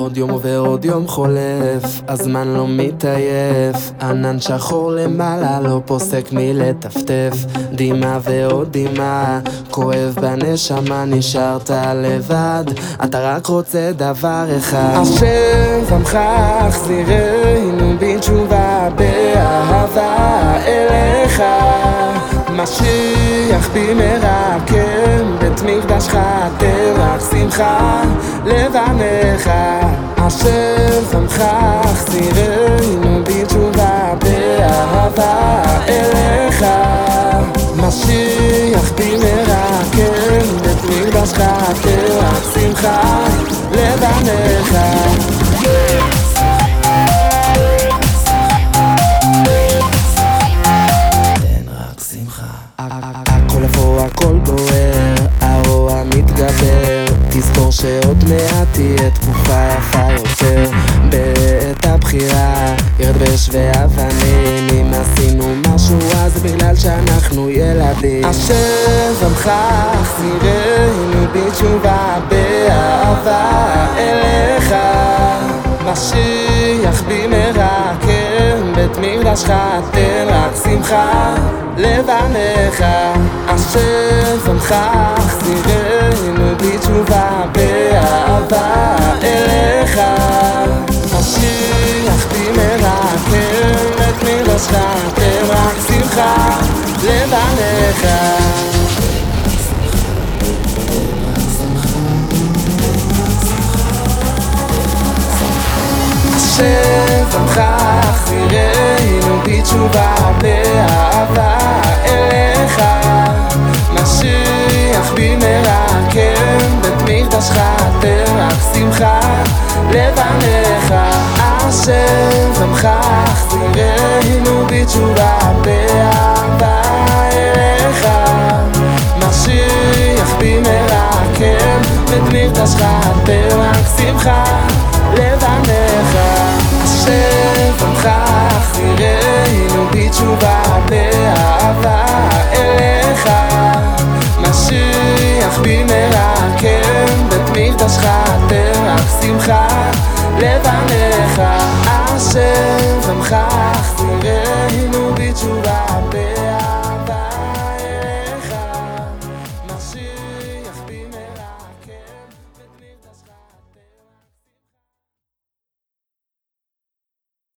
עוד יום ועוד יום חולף, הזמן לא מתעייף. ענן שחור למעלה לא פוסק מלטפטף. דמעה ועוד דמעה, כואב בנשמה נשארת לבד. אתה רק רוצה דבר אחד. אשר זמך החזירנו בתשובה באהבה אליך משיח במהרה כן בית מקדשך תרח שמחה לבניך. אשר זמך החזירנו בתשובה באהבה אליך. משיח במהרה כן בית מקדשך תרח שמחה לבניך מעט תהיה תקופה יפה יותר בעת הבחירה ירד באש ואבנים אם עשינו משהו אז בגלל שאנחנו ילדים. אשר זמך החזירנו בתשובה באהבה אליך. משיח במהרה כן בית מקדשך תן רק שמחה לבניך. אשר זמך החזירנו בתשובה באהבה אליך. משיח במהרה כן בית מקדשך תן רק שמחה לבניך. שזמך אחרינו בתשובה באהבה אליך. משיח במהרה לבניך אשר זמך אחרינו בתשובה באהבה אליך. משיח במהרה כן מקדשך תרח שמחה. לבניך אשר זמך אחרינו בתשובה לבניך אשר עמך.